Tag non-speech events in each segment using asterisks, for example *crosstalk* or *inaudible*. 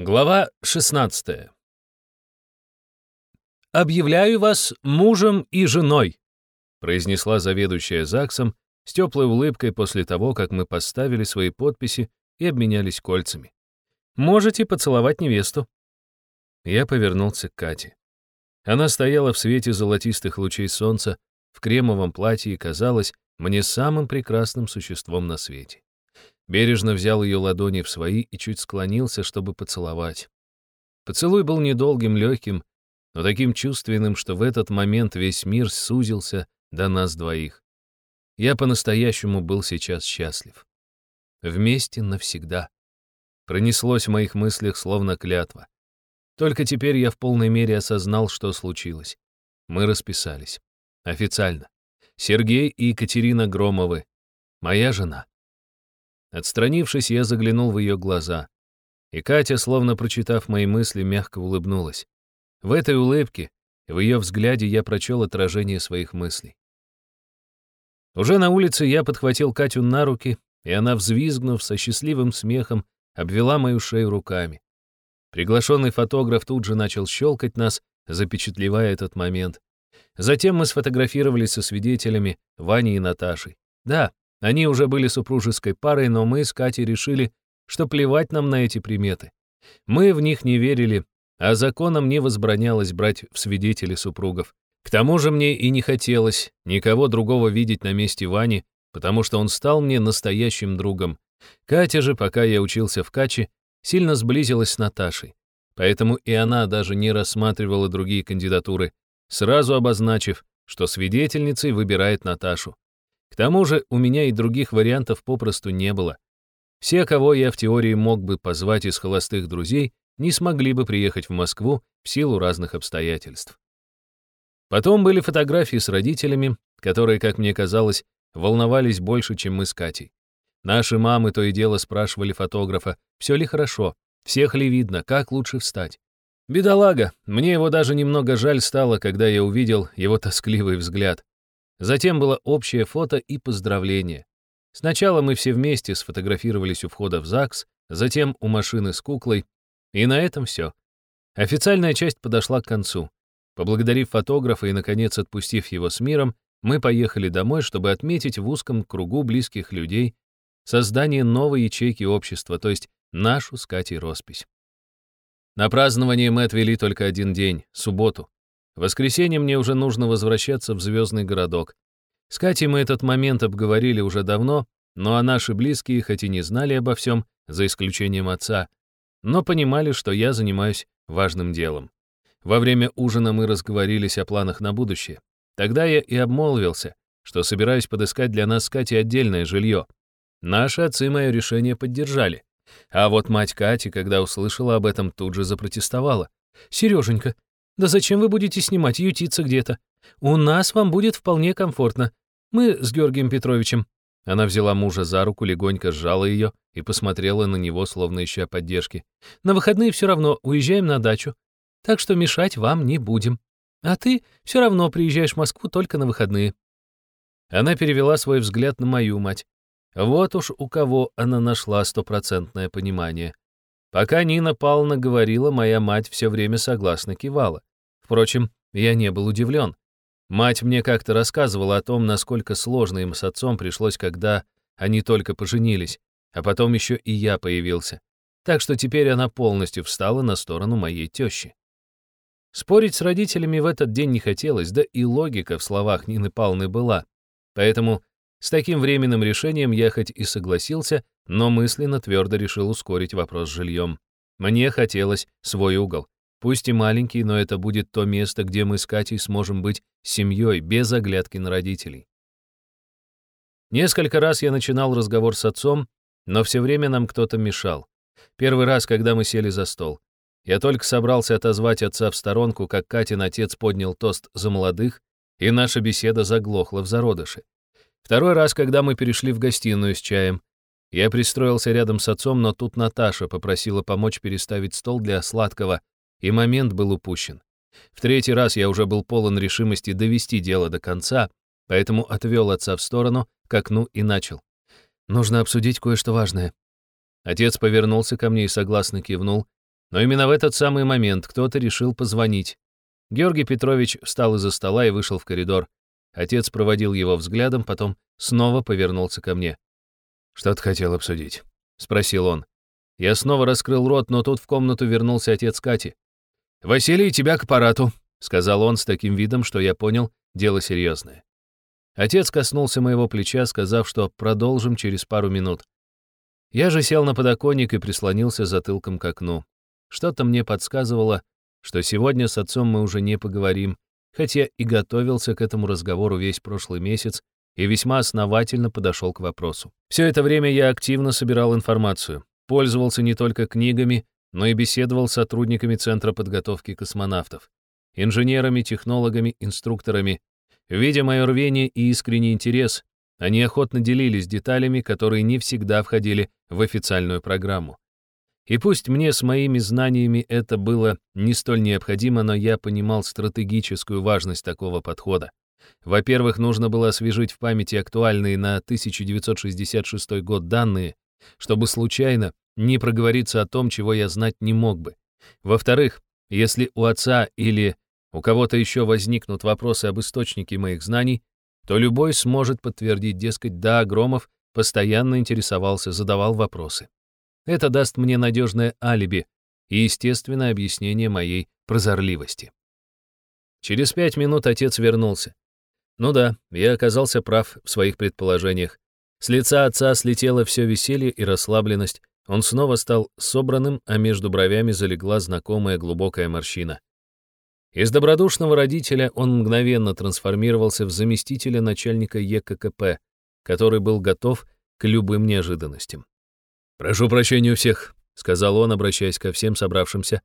Глава 16 «Объявляю вас мужем и женой», произнесла заведующая ЗАГСом с теплой улыбкой после того, как мы поставили свои подписи и обменялись кольцами. «Можете поцеловать невесту». Я повернулся к Кате. Она стояла в свете золотистых лучей солнца, в кремовом платье и казалась мне самым прекрасным существом на свете. Бережно взял ее ладони в свои и чуть склонился, чтобы поцеловать. Поцелуй был недолгим, легким, но таким чувственным, что в этот момент весь мир сузился до нас двоих. Я по-настоящему был сейчас счастлив. Вместе навсегда. Пронеслось в моих мыслях словно клятва. Только теперь я в полной мере осознал, что случилось. Мы расписались. Официально. Сергей и Екатерина Громовы. Моя жена. Отстранившись, я заглянул в ее глаза. И Катя, словно прочитав мои мысли, мягко улыбнулась. В этой улыбке, в ее взгляде я прочел отражение своих мыслей. Уже на улице я подхватил Катю на руки, и она, взвизгнув со счастливым смехом, обвела мою шею руками. Приглашенный фотограф тут же начал щелкать нас, запечатлевая этот момент. Затем мы сфотографировались со свидетелями, Ваней и Наташей. Да, они уже были супружеской парой, но мы с Катей решили, что плевать нам на эти приметы. Мы в них не верили, а законом не возбранялось брать в свидетели супругов. К тому же мне и не хотелось никого другого видеть на месте Вани, потому что он стал мне настоящим другом. Катя же, пока я учился в Каче, сильно сблизилась с Наташей. Поэтому и она даже не рассматривала другие кандидатуры, сразу обозначив, что свидетельницей выбирает Наташу. К тому же у меня и других вариантов попросту не было. Все, кого я в теории мог бы позвать из холостых друзей, не смогли бы приехать в Москву в силу разных обстоятельств. Потом были фотографии с родителями, которые, как мне казалось, волновались больше, чем мы с Катей. Наши мамы то и дело спрашивали фотографа, все ли хорошо, всех ли видно, как лучше встать. Бедолага, мне его даже немного жаль стало, когда я увидел его тоскливый взгляд. Затем было общее фото и поздравление. Сначала мы все вместе сфотографировались у входа в ЗАГС, затем у машины с куклой, и на этом все. Официальная часть подошла к концу. Поблагодарив фотографа и, наконец, отпустив его с миром, мы поехали домой, чтобы отметить в узком кругу близких людей создание новой ячейки общества, то есть нашу с Катей роспись. На празднование мы отвели только один день, субботу. В воскресенье мне уже нужно возвращаться в звездный городок. С Катей мы этот момент обговорили уже давно, но а наши близкие, хоть и не знали обо всем, за исключением отца, но понимали, что я занимаюсь важным делом. Во время ужина мы разговорились о планах на будущее. Тогда я и обмолвился, что собираюсь подыскать для нас с Катей отдельное жилье. Наши отцы мое решение поддержали. А вот мать Кати, когда услышала об этом, тут же запротестовала. «Сереженька, да зачем вы будете снимать, ютиться где-то? У нас вам будет вполне комфортно. Мы с Георгием Петровичем». Она взяла мужа за руку, легонько сжала ее и посмотрела на него, словно ища поддержки. «На выходные все равно уезжаем на дачу, так что мешать вам не будем. А ты все равно приезжаешь в Москву только на выходные». Она перевела свой взгляд на мою мать. Вот уж у кого она нашла стопроцентное понимание. Пока Нина Павловна говорила, моя мать все время согласно кивала. Впрочем, я не был удивлен. Мать мне как-то рассказывала о том, насколько сложно им с отцом пришлось, когда они только поженились, а потом еще и я появился. Так что теперь она полностью встала на сторону моей тещи. Спорить с родителями в этот день не хотелось, да и логика в словах Нины Павловны была. Поэтому с таким временным решением я хоть и согласился, но мысленно твердо решил ускорить вопрос с жильем. Мне хотелось свой угол. Пусть и маленький, но это будет то место, где мы с Катей сможем быть семьей, без оглядки на родителей. Несколько раз я начинал разговор с отцом, но все время нам кто-то мешал. Первый раз, когда мы сели за стол. Я только собрался отозвать отца в сторонку, как Катин отец поднял тост за молодых, и наша беседа заглохла в зародыше. Второй раз, когда мы перешли в гостиную с чаем. Я пристроился рядом с отцом, но тут Наташа попросила помочь переставить стол для сладкого, и момент был упущен. В третий раз я уже был полон решимости довести дело до конца, поэтому отвел отца в сторону, к окну и начал. «Нужно обсудить кое-что важное». Отец повернулся ко мне и согласно кивнул, Но именно в этот самый момент кто-то решил позвонить. Георгий Петрович встал из-за стола и вышел в коридор. Отец проводил его взглядом, потом снова повернулся ко мне. «Что ты хотел обсудить?» — спросил он. Я снова раскрыл рот, но тут в комнату вернулся отец Кати. «Василий, тебя к аппарату», — сказал он с таким видом, что я понял, дело серьезное. Отец коснулся моего плеча, сказав, что продолжим через пару минут. Я же сел на подоконник и прислонился затылком к окну. Что-то мне подсказывало, что сегодня с отцом мы уже не поговорим, хотя и готовился к этому разговору весь прошлый месяц и весьма основательно подошел к вопросу. Все это время я активно собирал информацию, пользовался не только книгами, но и беседовал с сотрудниками Центра подготовки космонавтов, инженерами, технологами, инструкторами. Видя мое рвение и искренний интерес, они охотно делились деталями, которые не всегда входили в официальную программу. И пусть мне с моими знаниями это было не столь необходимо, но я понимал стратегическую важность такого подхода. Во-первых, нужно было освежить в памяти актуальные на 1966 год данные, чтобы случайно не проговориться о том, чего я знать не мог бы. Во-вторых, если у отца или у кого-то еще возникнут вопросы об источнике моих знаний, то любой сможет подтвердить, дескать, да, Громов постоянно интересовался, задавал вопросы. Это даст мне надежное алиби и естественное объяснение моей прозорливости. Через пять минут отец вернулся. Ну да, я оказался прав в своих предположениях. С лица отца слетело все веселье и расслабленность. Он снова стал собранным, а между бровями залегла знакомая глубокая морщина. Из добродушного родителя он мгновенно трансформировался в заместителя начальника ЕККП, который был готов к любым неожиданностям. «Прошу прощения у всех», — сказал он, обращаясь ко всем собравшимся.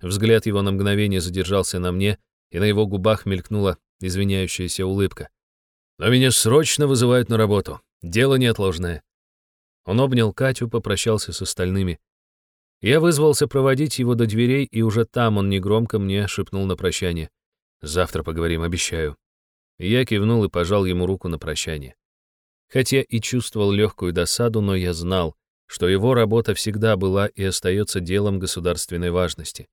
Взгляд его на мгновение задержался на мне, и на его губах мелькнула извиняющаяся улыбка. «Но меня срочно вызывают на работу. Дело неотложное». Он обнял Катю, попрощался с остальными. Я вызвался проводить его до дверей, и уже там он негромко мне шепнул на прощание. «Завтра поговорим, обещаю». Я кивнул и пожал ему руку на прощание. Хотя и чувствовал легкую досаду, но я знал, что его работа всегда была и остается делом государственной важности.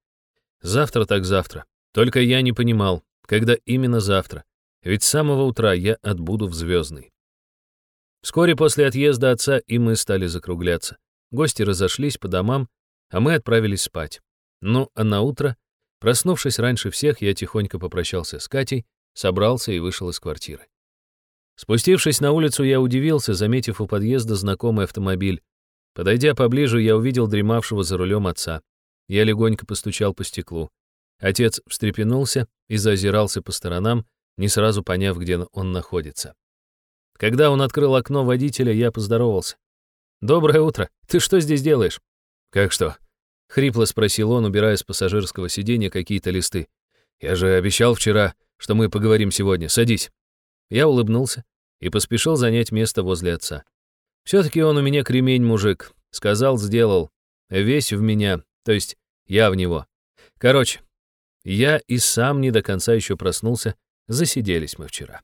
Завтра так завтра. Только я не понимал, когда именно завтра. Ведь с самого утра я отбуду в Звездный. Вскоре после отъезда отца и мы стали закругляться. Гости разошлись по домам, а мы отправились спать. Ну, а на утро, проснувшись раньше всех, я тихонько попрощался с Катей, собрался и вышел из квартиры. Спустившись на улицу, я удивился, заметив у подъезда знакомый автомобиль. Подойдя поближе, я увидел дремавшего за рулем отца. Я легонько постучал по стеклу. Отец встрепенулся и зазирался по сторонам, не сразу поняв, где он находится. Когда он открыл окно водителя, я поздоровался. «Доброе утро. Ты что здесь делаешь?» «Как что?» — хрипло спросил он, убирая с пассажирского сиденья какие-то листы. «Я же обещал вчера, что мы поговорим сегодня. Садись». Я улыбнулся и поспешил занять место возле отца. Все-таки он у меня кремень, мужик. Сказал, сделал. Весь в меня, то есть я в него. Короче, я и сам не до конца еще проснулся, засиделись мы вчера.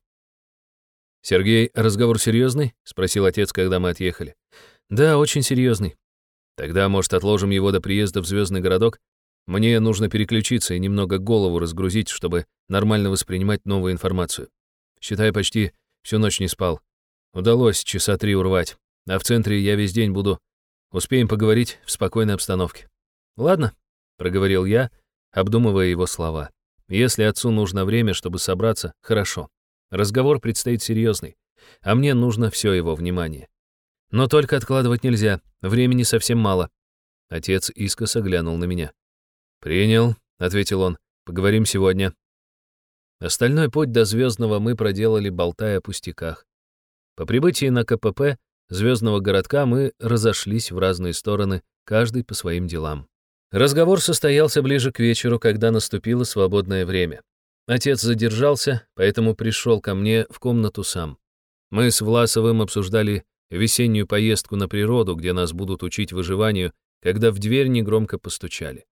«Сергей, разговор серьезный?» — спросил отец, когда мы отъехали. «Да, очень серьезный. Тогда, может, отложим его до приезда в звездный городок? Мне нужно переключиться и немного голову разгрузить, чтобы нормально воспринимать новую информацию. Считай, почти всю ночь не спал. Удалось часа три урвать а в центре я весь день буду. Успеем поговорить в спокойной обстановке. Ладно, проговорил я, обдумывая его слова. Если отцу нужно время, чтобы собраться, хорошо. Разговор предстоит серьезный, а мне нужно все его внимание. Но только откладывать нельзя, времени совсем мало. Отец искоса глянул на меня. «Принял», — ответил он, — «поговорим сегодня». Остальной путь до Звездного мы проделали, болтая о пустяках. По прибытии на КПП звездного городка мы разошлись в разные стороны, каждый по своим делам. Разговор состоялся ближе к вечеру, когда наступило свободное время. Отец задержался, поэтому пришел ко мне в комнату сам. Мы с Власовым обсуждали весеннюю поездку на природу, где нас будут учить выживанию, когда в дверь негромко постучали.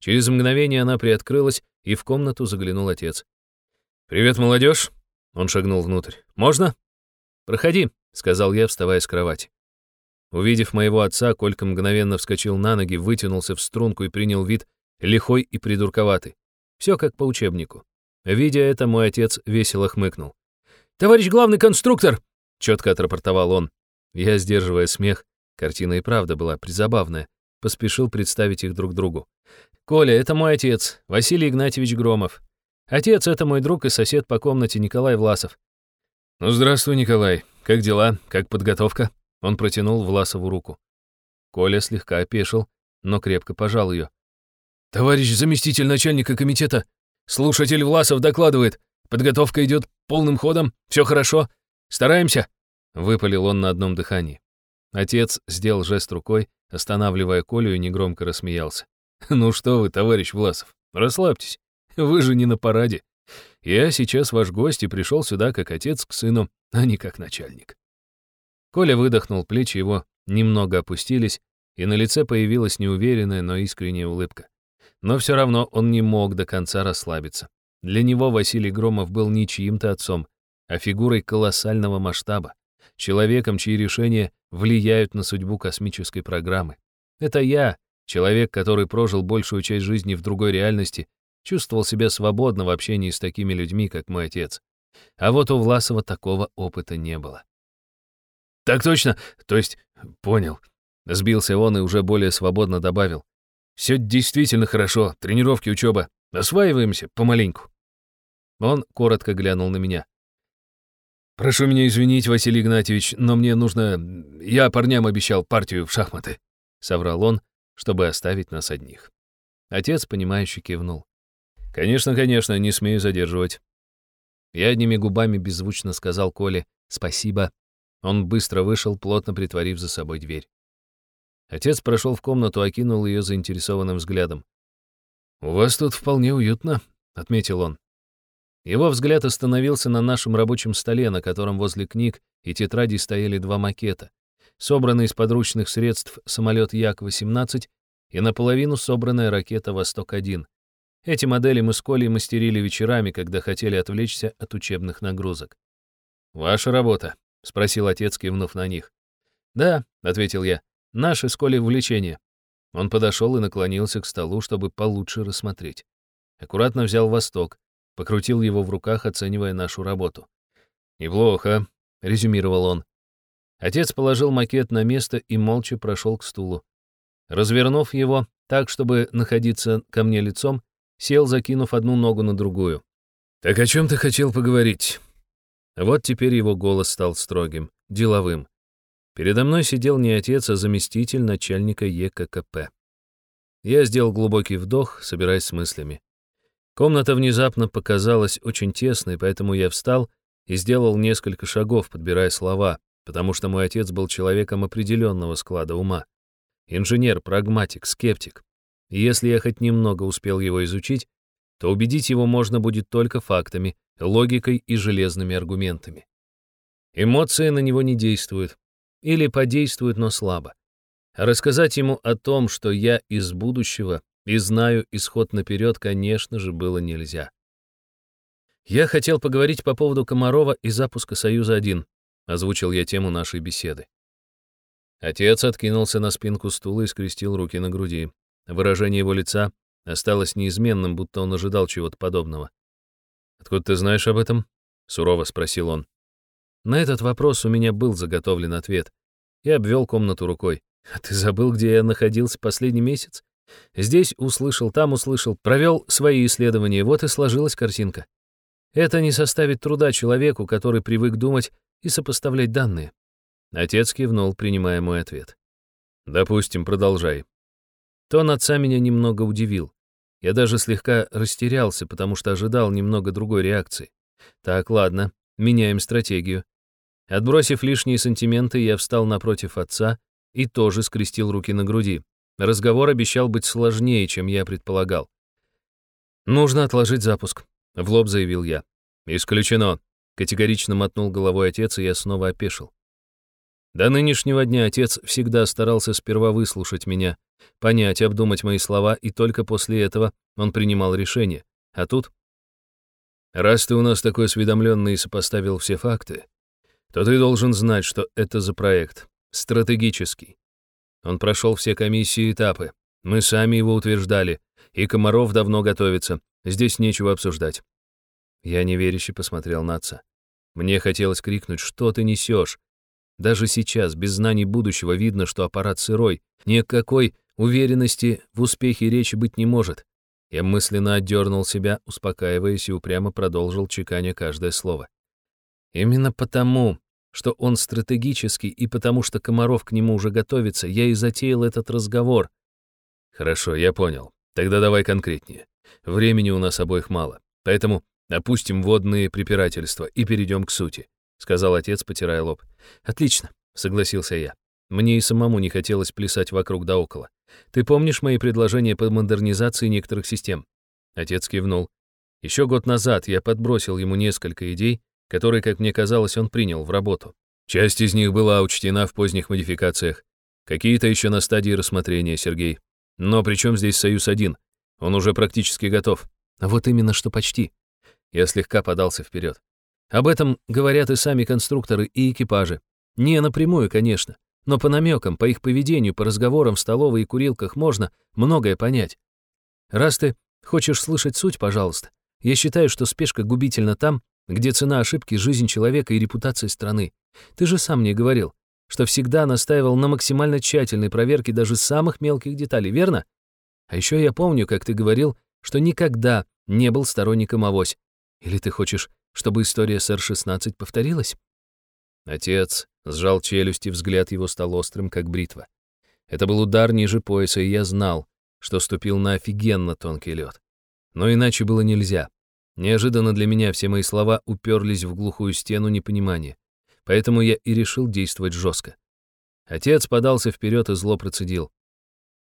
Через мгновение она приоткрылась, и в комнату заглянул отец. «Привет, молодежь!» Он шагнул внутрь. «Можно?» «Проходи», — сказал я, вставая с кровати. Увидев моего отца, Колька мгновенно вскочил на ноги, вытянулся в струнку и принял вид лихой и придурковатый. Все как по учебнику. Видя это, мой отец весело хмыкнул. «Товарищ главный конструктор!» — четко отрапортовал он. Я, сдерживая смех, картина и правда была призабавная, поспешил представить их друг другу. «Коля, это мой отец, Василий Игнатьевич Громов. Отец — это мой друг и сосед по комнате Николай Власов». «Ну, здравствуй, Николай. Как дела? Как подготовка?» Он протянул Власову руку. Коля слегка опешил, но крепко пожал ее. «Товарищ заместитель начальника комитета, слушатель Власов докладывает. Подготовка идет полным ходом, все хорошо. Стараемся!» Выпалил он на одном дыхании. Отец сделал жест рукой, останавливая Колю и негромко рассмеялся. «Ну что вы, товарищ Власов, расслабьтесь. Вы же не на параде. Я сейчас ваш гость и пришел сюда как отец к сыну, а не как начальник». Коля выдохнул, плечи его немного опустились, и на лице появилась неуверенная, но искренняя улыбка. Но все равно он не мог до конца расслабиться. Для него Василий Громов был не чьим-то отцом, а фигурой колоссального масштаба, человеком, чьи решения влияют на судьбу космической программы. Это я, человек, который прожил большую часть жизни в другой реальности, чувствовал себя свободно в общении с такими людьми, как мой отец. А вот у Власова такого опыта не было. «Так точно, то есть, понял». Сбился он и уже более свободно добавил. «Все действительно хорошо, тренировки, учеба. Осваиваемся помаленьку». Он коротко глянул на меня. «Прошу меня извинить, Василий Игнатьевич, но мне нужно... Я парням обещал партию в шахматы», — соврал он, чтобы оставить нас одних. Отец, понимающе кивнул. «Конечно, конечно, не смею задерживать». Я одними губами беззвучно сказал Коле «спасибо» Он быстро вышел, плотно притворив за собой дверь. Отец прошел в комнату, окинул ее заинтересованным взглядом. «У вас тут вполне уютно», — отметил он. Его взгляд остановился на нашем рабочем столе, на котором возле книг и тетрадей стояли два макета, собранный из подручных средств самолет Як-18 и наполовину собранная ракета «Восток-1». Эти модели мы с Колей мастерили вечерами, когда хотели отвлечься от учебных нагрузок. «Ваша работа», — спросил отец, кивнув на них. «Да», — ответил я, — «наше с Колей увлечение». Он подошел и наклонился к столу, чтобы получше рассмотреть. Аккуратно взял восток, покрутил его в руках, оценивая нашу работу. «Неплохо», — резюмировал он. Отец положил макет на место и молча прошел к стулу. Развернув его так, чтобы находиться ко мне лицом, сел, закинув одну ногу на другую. «Так о чем ты хотел поговорить?» Вот теперь его голос стал строгим, деловым. Передо мной сидел не отец, а заместитель начальника ЕККП. Я сделал глубокий вдох, собираясь с мыслями. Комната внезапно показалась очень тесной, поэтому я встал и сделал несколько шагов, подбирая слова, потому что мой отец был человеком определенного склада ума. Инженер, прагматик, скептик. И если я хоть немного успел его изучить, то убедить его можно будет только фактами, логикой и железными аргументами. Эмоции на него не действуют. Или подействуют, но слабо. Рассказать ему о том, что я из будущего и знаю исход наперед, конечно же, было нельзя. Я хотел поговорить по поводу Комарова и запуска «Союза-1», озвучил я тему нашей беседы. Отец откинулся на спинку стула и скрестил руки на груди. Выражение его лица осталось неизменным, будто он ожидал чего-то подобного. «Откуда ты знаешь об этом?» — сурово спросил он. На этот вопрос у меня был заготовлен ответ. Я обвел комнату рукой. «А ты забыл, где я находился последний месяц? Здесь услышал, там услышал, провел свои исследования, вот и сложилась картинка. Это не составит труда человеку, который привык думать и сопоставлять данные». Отец кивнул, принимая мой ответ. «Допустим, продолжай». Тон отца меня немного удивил. Я даже слегка растерялся, потому что ожидал немного другой реакции. Так, ладно, меняем стратегию. Отбросив лишние сантименты, я встал напротив отца и тоже скрестил руки на груди. Разговор обещал быть сложнее, чем я предполагал. «Нужно отложить запуск», — в лоб заявил я. «Исключено», — категорично мотнул головой отец, и я снова опешил. До нынешнего дня отец всегда старался сперва выслушать меня, понять, обдумать мои слова, и только после этого он принимал решение. А тут... Раз ты у нас такой осведомленный и сопоставил все факты, то ты должен знать, что это за проект. стратегический. Он прошел все комиссии и этапы. Мы сами его утверждали. И Комаров давно готовится. Здесь нечего обсуждать. Я неверяще посмотрел на отца. Мне хотелось крикнуть, что ты несешь. Даже сейчас, без знаний будущего, видно, что аппарат сырой. Никакой уверенности в успехе речи быть не может. Я мысленно отдернул себя, успокаиваясь, и упрямо продолжил чеканя каждое слово. Именно потому, что он стратегический, и потому что Комаров к нему уже готовится, я и затеял этот разговор. Хорошо, я понял. Тогда давай конкретнее. Времени у нас обоих мало. Поэтому опустим водные препирательства и перейдем к сути, сказал отец, потирая лоб. Отлично, согласился я. Мне и самому не хотелось плясать вокруг да около. Ты помнишь мои предложения по модернизации некоторых систем? Отец кивнул. Еще год назад я подбросил ему несколько идей, которые, как мне казалось, он принял в работу. Часть из них была учтена в поздних модификациях, какие-то еще на стадии рассмотрения, Сергей. Но при чем здесь «Союз-1»? Он уже практически готов. А вот именно что почти. Я слегка подался вперед. Об этом говорят и сами конструкторы, и экипажи. Не напрямую, конечно, но по намекам, по их поведению, по разговорам в столовой и курилках можно многое понять. Раз ты хочешь слышать суть, пожалуйста, я считаю, что спешка губительна там, где цена ошибки — жизнь человека и репутация страны. Ты же сам мне говорил, что всегда настаивал на максимально тщательной проверке даже самых мелких деталей, верно? А еще я помню, как ты говорил, что никогда не был сторонником авось. Или ты хочешь, чтобы история с Р-16 повторилась? Отец сжал челюсти, взгляд его стал острым, как бритва. Это был удар ниже пояса, и я знал, что ступил на офигенно тонкий лед. Но иначе было нельзя. Неожиданно для меня все мои слова уперлись в глухую стену непонимания, поэтому я и решил действовать жестко. Отец подался вперед и зло процедил.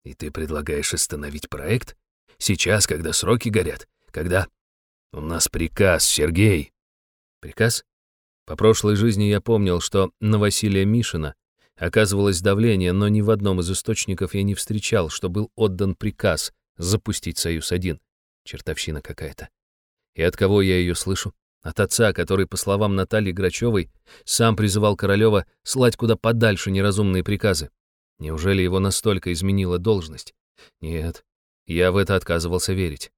«И ты предлагаешь остановить проект? Сейчас, когда сроки горят? Когда...» «У нас приказ, Сергей!» «Приказ?» По прошлой жизни я помнил, что на Василия Мишина оказывалось давление, но ни в одном из источников я не встречал, что был отдан приказ запустить «Союз-1». Чертовщина какая-то. И от кого я ее слышу? От отца, который, по словам Натальи Грачевой, сам призывал Королева слать куда подальше неразумные приказы. Неужели его настолько изменила должность? Нет, я в это отказывался верить.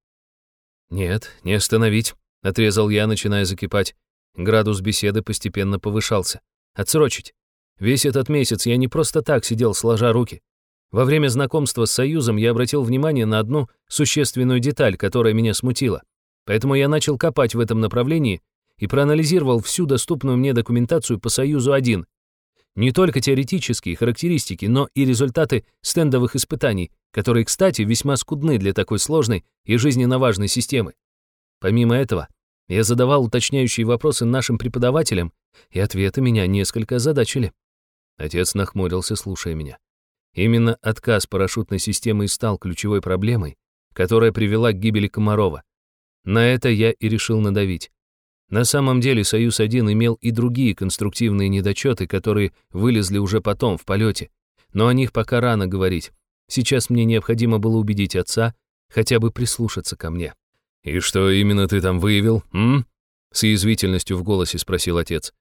«Нет, не остановить», — отрезал я, начиная закипать. Градус беседы постепенно повышался. «Отсрочить. Весь этот месяц я не просто так сидел, сложа руки. Во время знакомства с Союзом я обратил внимание на одну существенную деталь, которая меня смутила. Поэтому я начал копать в этом направлении и проанализировал всю доступную мне документацию по Союзу-1. Не только теоретические характеристики, но и результаты стендовых испытаний, которые, кстати, весьма скудны для такой сложной и жизненно важной системы. Помимо этого, я задавал уточняющие вопросы нашим преподавателям, и ответы меня несколько озадачили. Отец нахмурился, слушая меня. Именно отказ парашютной системы и стал ключевой проблемой, которая привела к гибели Комарова. На это я и решил надавить. На самом деле «Союз-1» имел и другие конструктивные недочеты, которые вылезли уже потом, в полете. Но о них пока рано говорить. Сейчас мне необходимо было убедить отца хотя бы прислушаться ко мне. «И что именно ты там выявил, м?» С язвительностью в голосе спросил отец.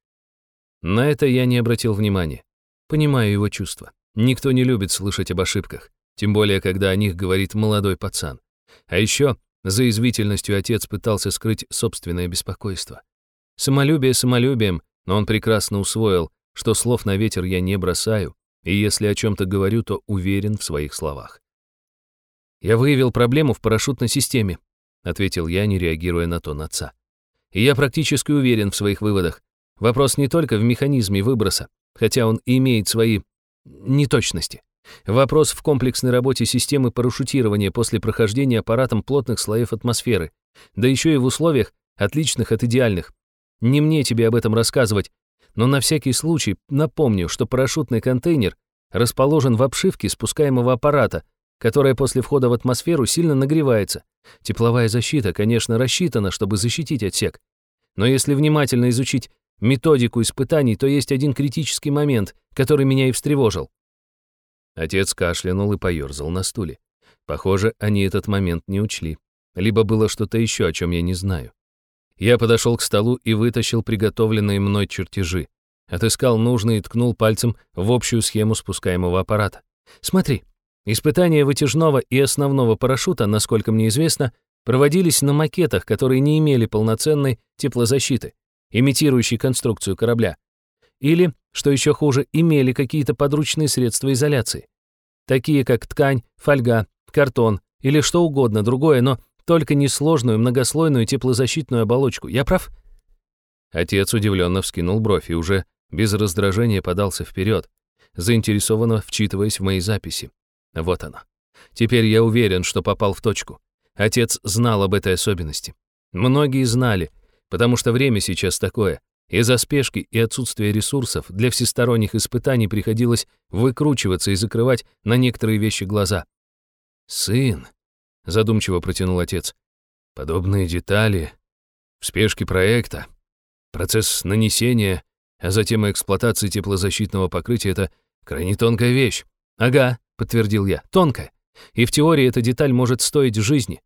На это я не обратил внимания. Понимаю его чувства. Никто не любит слышать об ошибках, тем более, когда о них говорит молодой пацан. А еще за извительностью отец пытался скрыть собственное беспокойство. Самолюбие самолюбием, но он прекрасно усвоил, что слов на ветер я не бросаю, и если о чем-то говорю, то уверен в своих словах. «Я выявил проблему в парашютной системе», ответил я, не реагируя на тон отца. «И я практически уверен в своих выводах. Вопрос не только в механизме выброса, хотя он имеет свои неточности. Вопрос в комплексной работе системы парашютирования после прохождения аппаратом плотных слоев атмосферы, да еще и в условиях, отличных от идеальных. Не мне тебе об этом рассказывать, но на всякий случай напомню, что парашютный контейнер расположен в обшивке спускаемого аппарата, которая после входа в атмосферу сильно нагревается. Тепловая защита, конечно, рассчитана, чтобы защитить отсек. Но если внимательно изучить методику испытаний, то есть один критический момент, который меня и встревожил. Отец кашлянул и поерзал на стуле. Похоже, они этот момент не учли. Либо было что-то еще, о чем я не знаю. Я подошел к столу и вытащил приготовленные мной чертежи. Отыскал нужный и ткнул пальцем в общую схему спускаемого аппарата. «Смотри, испытания вытяжного и основного парашюта, насколько мне известно, проводились на макетах, которые не имели полноценной теплозащиты, имитирующей конструкцию корабля. Или, что еще хуже, имели какие-то подручные средства изоляции, такие как ткань, фольга, картон или что угодно другое, но только не сложную многослойную теплозащитную оболочку. Я прав?» Отец удивленно вскинул бровь и уже без раздражения подался вперед, заинтересованно вчитываясь в мои записи. Вот оно. Теперь я уверен, что попал в точку. Отец знал об этой особенности. Многие знали, потому что время сейчас такое. Из-за спешки и отсутствия ресурсов для всесторонних испытаний приходилось выкручиваться и закрывать на некоторые вещи глаза. «Сын», — задумчиво протянул отец, — «подобные детали в спешке проекта, процесс нанесения, а затем и эксплуатации теплозащитного покрытия — это крайне тонкая вещь». «Ага», — подтвердил я, — «тонкая. И в теории эта деталь может стоить жизни.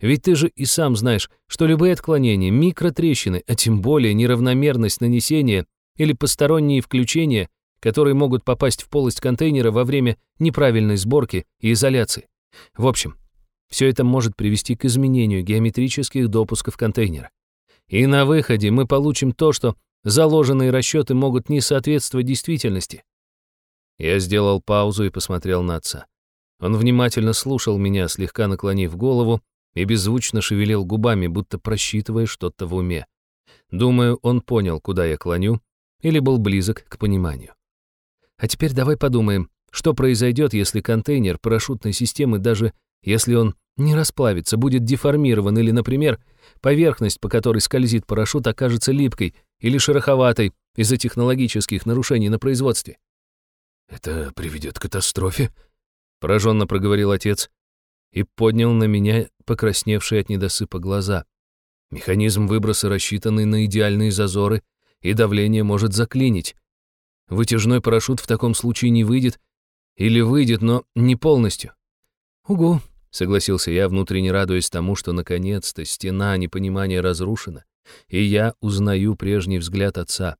Ведь ты же и сам знаешь, что любые отклонения, микротрещины, а тем более неравномерность нанесения или посторонние включения, которые могут попасть в полость контейнера во время неправильной сборки и изоляции. В общем, все это может привести к изменению геометрических допусков контейнера. И на выходе мы получим то, что заложенные расчеты могут не соответствовать действительности. Я сделал паузу и посмотрел на отца. Он внимательно слушал меня, слегка наклонив голову, и беззвучно шевелил губами, будто просчитывая что-то в уме. Думаю, он понял, куда я клоню, или был близок к пониманию. А теперь давай подумаем, что произойдет, если контейнер парашютной системы, даже если он не расплавится, будет деформирован или, например, поверхность, по которой скользит парашют, окажется липкой или шероховатой из-за технологических нарушений на производстве. «Это приведет к катастрофе», — пораженно проговорил отец, и поднял на меня покрасневшие от недосыпа глаза. Механизм выброса рассчитанный на идеальные зазоры, и давление может заклинить. Вытяжной парашют в таком случае не выйдет, или выйдет, но не полностью. «Угу», — согласился я, внутренне радуясь тому, что наконец-то стена непонимания разрушена, и я узнаю прежний взгляд отца.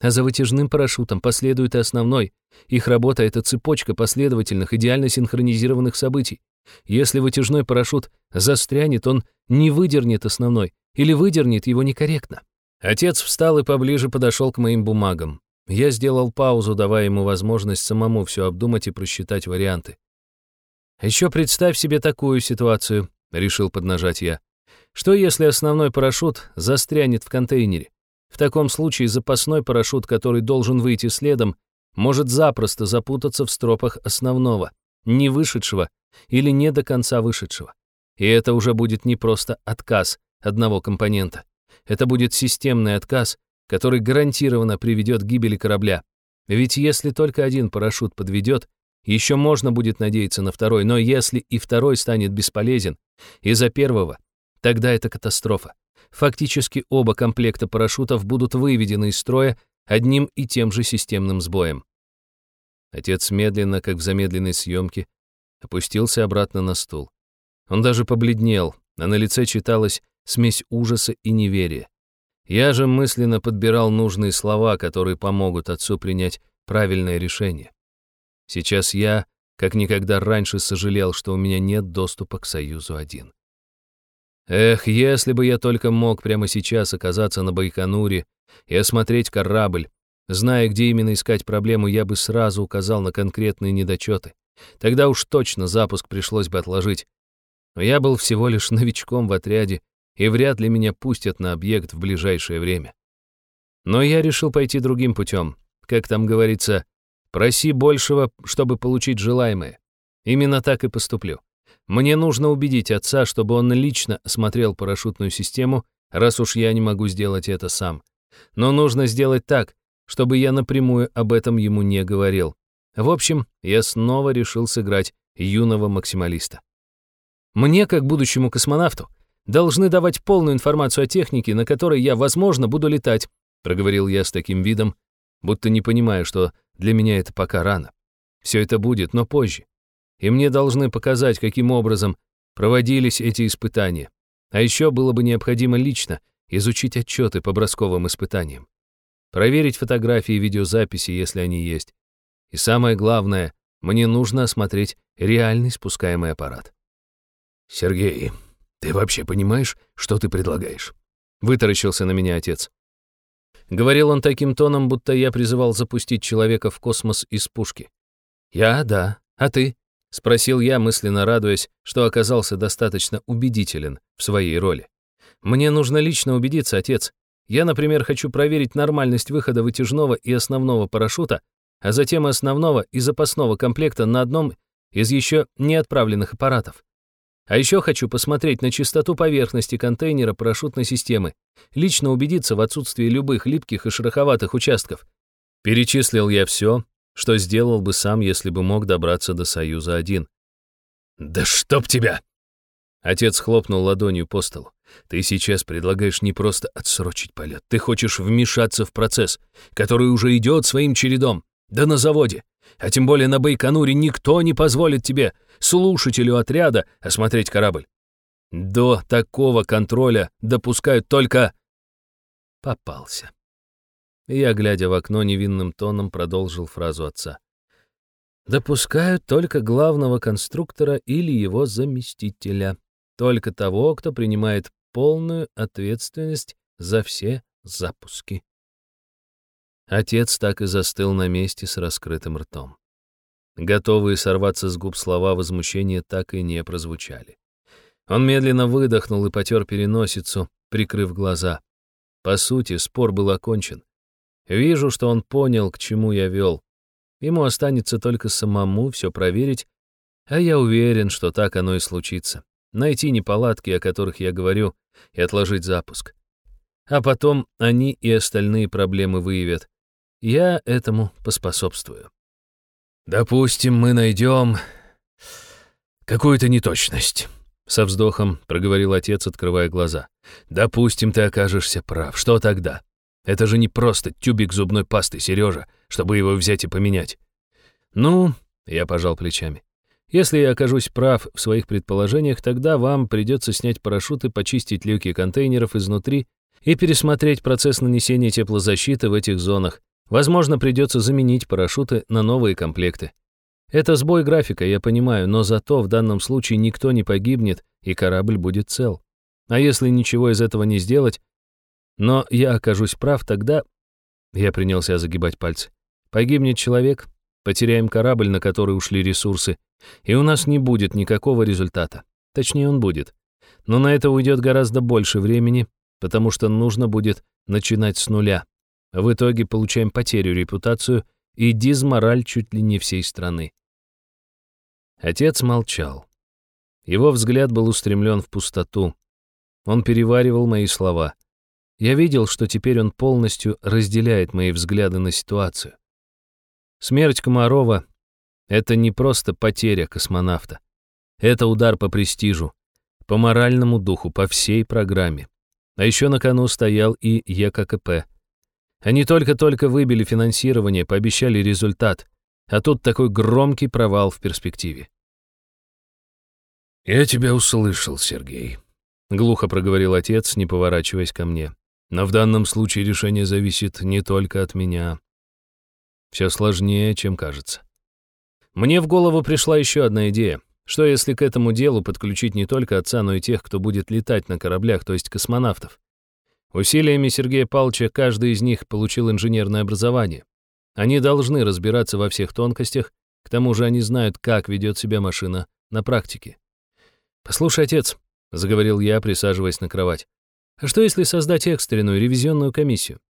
А за вытяжным парашютом последует и основной. Их работа — это цепочка последовательных, идеально синхронизированных событий. Если вытяжной парашют застрянет, он не выдернет основной или выдернет его некорректно. Отец встал и поближе подошел к моим бумагам. Я сделал паузу, давая ему возможность самому все обдумать и просчитать варианты. «Еще представь себе такую ситуацию», — решил поднажать я. «Что если основной парашют застрянет в контейнере? В таком случае запасной парашют, который должен выйти следом, может запросто запутаться в стропах основного, не вышедшего или не до конца вышедшего. И это уже будет не просто отказ одного компонента. Это будет системный отказ, который гарантированно приведет к гибели корабля. Ведь если только один парашют подведет, еще можно будет надеяться на второй, но если и второй станет бесполезен из-за первого, тогда это катастрофа. Фактически оба комплекта парашютов будут выведены из строя одним и тем же системным сбоем. Отец медленно, как в замедленной съемке, опустился обратно на стул. Он даже побледнел, а на лице читалась смесь ужаса и неверия. Я же мысленно подбирал нужные слова, которые помогут отцу принять правильное решение. Сейчас я, как никогда раньше, сожалел, что у меня нет доступа к Союзу-1. Эх, если бы я только мог прямо сейчас оказаться на Байконуре и осмотреть корабль, зная, где именно искать проблему, я бы сразу указал на конкретные недочеты. Тогда уж точно запуск пришлось бы отложить. Но я был всего лишь *laughs* новичком в отряде, и вряд ли меня пустят на объект в ближайшее время. Но я решил пойти другим путем. Как там говорится, проси большего, чтобы получить желаемое. Именно так и поступлю. Мне нужно убедить отца, чтобы он лично осмотрел парашютную систему, раз уж я не могу сделать это сам. Но нужно сделать так, чтобы я напрямую об этом ему не говорил. В общем, я снова решил сыграть юного максималиста. Мне, как будущему космонавту, должны давать полную информацию о технике, на которой я, возможно, буду летать, проговорил я с таким видом, будто не понимаю, что для меня это пока рано. Все это будет, но позже. И мне должны показать, каким образом проводились эти испытания. А еще было бы необходимо лично изучить отчеты по бросковым испытаниям. проверить фотографии и видеозаписи, если они есть. И самое главное, мне нужно осмотреть реальный спускаемый аппарат. «Сергей, ты вообще понимаешь, что ты предлагаешь?» Вытаращился на меня отец. Говорил он таким тоном, будто я призывал запустить человека в космос из пушки. «Я — да. А ты?» — спросил я, мысленно радуясь, что оказался достаточно убедителен в своей роли. «Мне нужно лично убедиться, отец. Я, например, хочу проверить нормальность выхода вытяжного и основного парашюта, а затем основного и запасного комплекта на одном из еще не отправленных аппаратов. А еще хочу посмотреть на чистоту поверхности контейнера парашютной системы, лично убедиться в отсутствии любых липких и шероховатых участков. Перечислил я все, что сделал бы сам, если бы мог добраться до Союза-1. «Да чтоб тебя!» Отец хлопнул ладонью по столу. «Ты сейчас предлагаешь не просто отсрочить полет, ты хочешь вмешаться в процесс, который уже идет своим чередом, да на заводе. А тем более на Байконуре никто не позволит тебе, слушателю отряда, осмотреть корабль. До такого контроля допускают только... Попался. Я, глядя в окно, невинным тоном продолжил фразу отца. Допускают только главного конструктора или его заместителя. Только того, кто принимает полную ответственность за все запуски. Отец так и застыл на месте с раскрытым ртом. Готовые сорваться с губ слова возмущения так и не прозвучали. Он медленно выдохнул и потер переносицу, прикрыв глаза. По сути, спор был окончен. Вижу, что он понял, к чему я вел. Ему останется только самому все проверить, а я уверен, что так оно и случится. Найти неполадки, о которых я говорю, и отложить запуск. А потом они и остальные проблемы выявят. Я этому поспособствую. «Допустим, мы найдем какую-то неточность», — со вздохом проговорил отец, открывая глаза. «Допустим, ты окажешься прав. Что тогда? Это же не просто тюбик зубной пасты, Сережа, чтобы его взять и поменять». «Ну», — я пожал плечами, «если я окажусь прав в своих предположениях, тогда вам придется снять парашюты, почистить люки контейнеров изнутри и пересмотреть процесс нанесения теплозащиты в этих зонах, Возможно, придется заменить парашюты на новые комплекты. Это сбой графика, я понимаю, но зато в данном случае никто не погибнет, и корабль будет цел. А если ничего из этого не сделать, но я окажусь прав, тогда... Я принялся загибать пальцы. Погибнет человек, потеряем корабль, на который ушли ресурсы, и у нас не будет никакого результата. Точнее, он будет. Но на это уйдет гораздо больше времени, потому что нужно будет начинать с нуля. В итоге получаем потерю репутацию и дизмораль чуть ли не всей страны. Отец молчал. Его взгляд был устремлен в пустоту. Он переваривал мои слова. Я видел, что теперь он полностью разделяет мои взгляды на ситуацию. Смерть Комарова — это не просто потеря космонавта. Это удар по престижу, по моральному духу, по всей программе. А еще на кону стоял и ЕККП — они только-только выбили финансирование, пообещали результат, а тут такой громкий провал в перспективе. «Я тебя услышал, Сергей», — глухо проговорил отец, не поворачиваясь ко мне. «Но в данном случае решение зависит не только от меня. Все сложнее, чем кажется». Мне в голову пришла еще одна идея. Что если к этому делу подключить не только отца, но и тех, кто будет летать на кораблях, то есть космонавтов? Усилиями Сергея Павловича каждый из них получил инженерное образование. Они должны разбираться во всех тонкостях, к тому же они знают, как ведет себя машина на практике. «Послушай, отец», — заговорил я, присаживаясь на кровать, «а что если создать экстренную ревизионную комиссию?»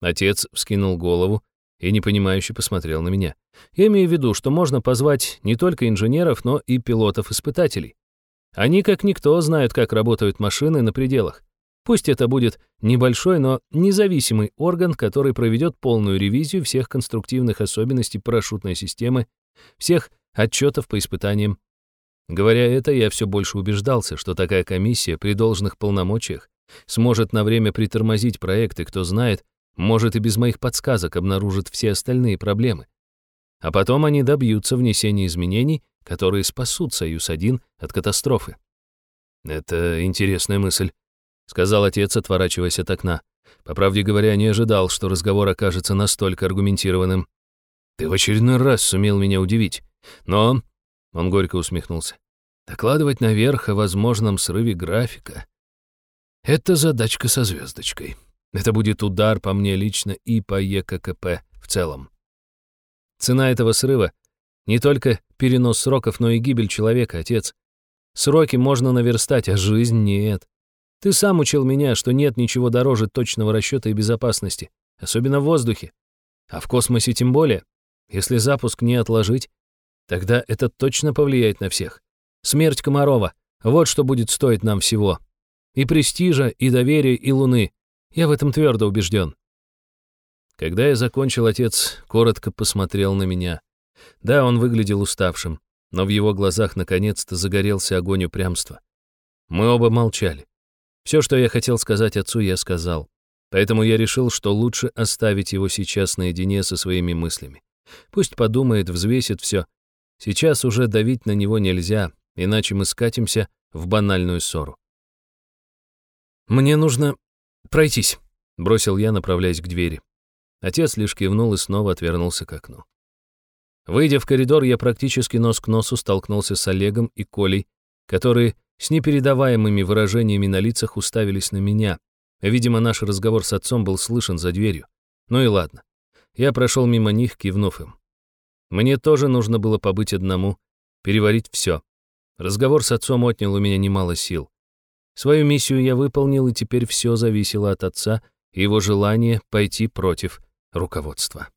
Отец вскинул голову и непонимающе посмотрел на меня. Я имею в виду, что можно позвать не только инженеров, но и пилотов-испытателей. Они, как никто, знают, как работают машины на пределах. Пусть это будет небольшой, но независимый орган, который проведет полную ревизию всех конструктивных особенностей парашютной системы, всех отчетов по испытаниям. Говоря это, я все больше убеждался, что такая комиссия при должных полномочиях сможет на время притормозить проекты, кто знает, может и без моих подсказок обнаружит все остальные проблемы. А потом они добьются внесения изменений, которые спасут «Союз-1» от катастрофы. Это интересная мысль. — сказал отец, отворачиваясь от окна. По правде говоря, не ожидал, что разговор окажется настолько аргументированным. Ты в очередной раз сумел меня удивить. Но, — он горько усмехнулся, — докладывать наверх о возможном срыве графика — это задачка со звездочкой. Это будет удар по мне лично и по ЕККП в целом. Цена этого срыва — не только перенос сроков, но и гибель человека, отец. Сроки можно наверстать, а жизнь нет. Ты сам учил меня, что нет ничего дороже точного расчета и безопасности, особенно в воздухе. А в космосе тем более. Если запуск не отложить, тогда это точно повлияет на всех. Смерть Комарова — вот что будет стоить нам всего. И престижа, и доверия, и Луны. Я в этом твердо убежден. Когда я закончил, отец коротко посмотрел на меня. Да, он выглядел уставшим, но в его глазах наконец-то загорелся огонь упрямства. Мы оба молчали. Все, что я хотел сказать отцу, я сказал. Поэтому я решил, что лучше оставить его сейчас наедине со своими мыслями. Пусть подумает, взвесит все. Сейчас уже давить на него нельзя, иначе мы скатимся в банальную ссору. «Мне нужно пройтись», — бросил я, направляясь к двери. Отец лишь кивнул и снова отвернулся к окну. Выйдя в коридор, я практически нос к носу столкнулся с Олегом и Колей, которые с непередаваемыми выражениями на лицах уставились на меня. Видимо, наш разговор с отцом был слышен за дверью. Ну и ладно. Я прошел мимо них, кивнув им. Мне тоже нужно было побыть одному, переварить все. Разговор с отцом отнял у меня немало сил. Свою миссию я выполнил, и теперь все зависело от отца и его желания пойти против руководства.